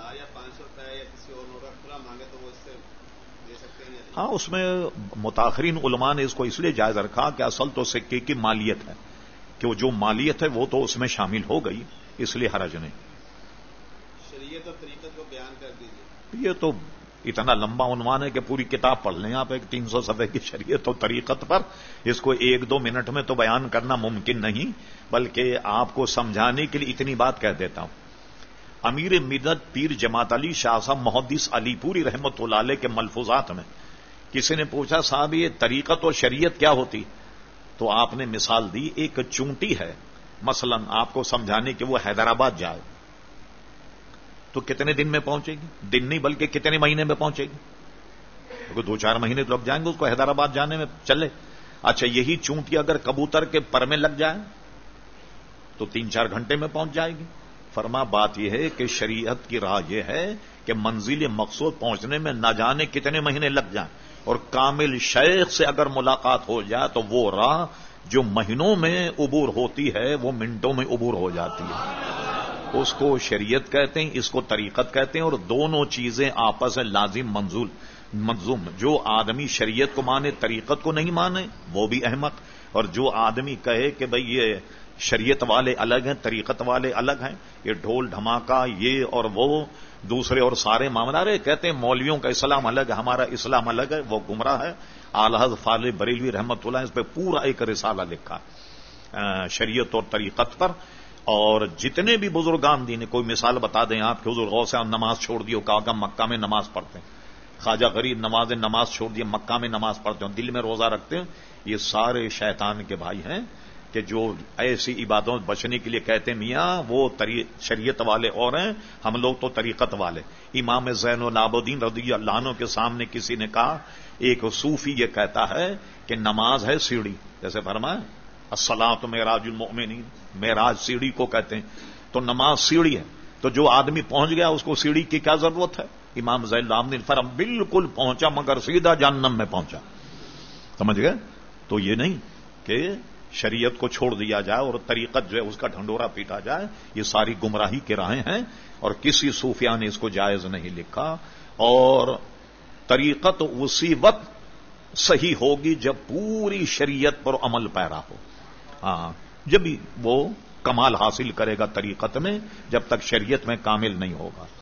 ہزار یا پانچ سو روپے یا کسی اور نوٹ کھلا مانگے تو وہ اس سے؟ ہاں اس میں متاثرین علماء نے اس کو اس لیے جائز رکھا کہ اصل تو سکے کی مالیت ہے۔ کہ وہ جو مالیت ہے وہ تو اس میں شامل ہو گئی اس لیے حرج نہیں۔ شریعت اور طریقت کو بیان کر دیجیے یہ تو اتنا لمبا عنوان ہے کہ پوری کتاب پڑھ لیں آپ ایک تین سو صفحے کی شریعت و طریقت پر۔ اس کو ایک دو منٹ میں تو بیان کرنا ممکن نہیں بلکہ آپ کو سمجھانے کے لیے اتنی بات کہہ دیتا ہوں۔ امیر مدت پیر جماعت علی شاہ صاحب محدث علی پوری رحمت اللہ علیہ کے ملفوظات میں۔ کسی نے پوچھا، صاحب، یہ طریقت اور شریعت کیا ہوتی؟ تو آپ نے مثال دی، ایک چونٹی ہے۔ مثلا آپ کو سمجھانے کہ وہ حیدرآباد جائے۔ تو کتنے دن میں پہنچے گی؟ دن نہیں بلکہ کتنے مہینے میں پہنچے گی؟ دو چار مہینے تو لگ جائیں گے اس کو حیدرآباد جانے میں۔ چلے۔ اچھا یہی چونٹی اگر کبوتر کے پر میں لگ جائے تو تین چار گھنٹے میں پہنچ جائے گی۔ فرما، بات یہ ہے کہ شریعت کی راہ یہ ہے کہ منزل مقصود پہنچنے میں نہ جانے کتنے مہینے لگ جائیں۔ اور کامل شیخ سے اگر ملاقات ہو جائے تو وہ راہ جو مہینوں میں عبور ہوتی ہے، وہ منٹوں میں عبور ہو جاتی ہے۔ اس کو شریعت کہتے ہیں، اس کو طریقت کہتے ہیں اور دونوں چیزیں آپس میں لازم منظول منظوم۔ جو آدمی شریعت کو مانے، طریقت کو نہیں مانے، وہ بھی احمد اور جو آدمی کہے کہ بھئی یہ شریعت والے الگ ہیں، طریقت والے الگ ہیں۔ یہ ڈھول، دھماکہ، یہ اور وہ، دوسرے اور سارے معاملہ۔ رہے کہتے ہیں مولویوں کا اسلام الگ ہے، ہمارا اسلام الگ ہے، وہ گمراہ ہے۔ آلحد فال بریلوی رحمت اللہ اس پہ پورا ایک رسالہ لکھا۔ شریعت اور طریقت پر۔ اور جتنے بھی بزرگان دین، کوئی مثال بتا دیں آپ کے حضور غوث نماز چھوڑ دیو کہا مکہ میں نماز پڑھتے ہیں۔ خواجہ غریب نماز نماز چھوڑ دیے، مکہ میں نماز پڑھتے ہیں۔ دل میں روزہ رکھتے ہیں۔ یہ سارے شیطان کے بھائی ہیں۔ کہ جو ایسی عبادوں بچنے کے لیے کہتے ہیں میاں، وہ شریعت والے اور ہیں، ہم لوگ تو طریقت والے۔ امام زین و نابودین رضی اللہ عنہ کے سامنے کسی نے کہا، ایک صوفی یہ کہتا ہے کہ نماز ہے سیڑھی۔ جیسے فرمائے السلام تو معراج المؤمنین۔ معراج سیڑھی کو کہتے ہیں۔ تو نماز سیڑھی ہے۔ تو جو آدمی پہنچ گیا، اس کو سیڑھی کی کیا ضرورت ہے؟ امام زین العابدین فرم بالکل پہنچا، مگر سیدھا جہنم میں پہنچا۔ سمجھ گئے؟ تو یہ نہیں کہ شریعت کو چھوڑ دیا جائے اور طریقت جو ہے اس کا ڈھنڈورا پیٹا جائے، یہ ساری گمراہی کے راہیں ہیں اور کسی صوفیہ نے اس کو جائز نہیں لکھا اور طریقت اسی وقت صحیح ہوگی جب پوری شریعت پر عمل پیرا ہو۔ ہاں جب وہ کمال حاصل کرے گا طریقت میں، جب تک شریعت میں کامل نہیں ہوگا۔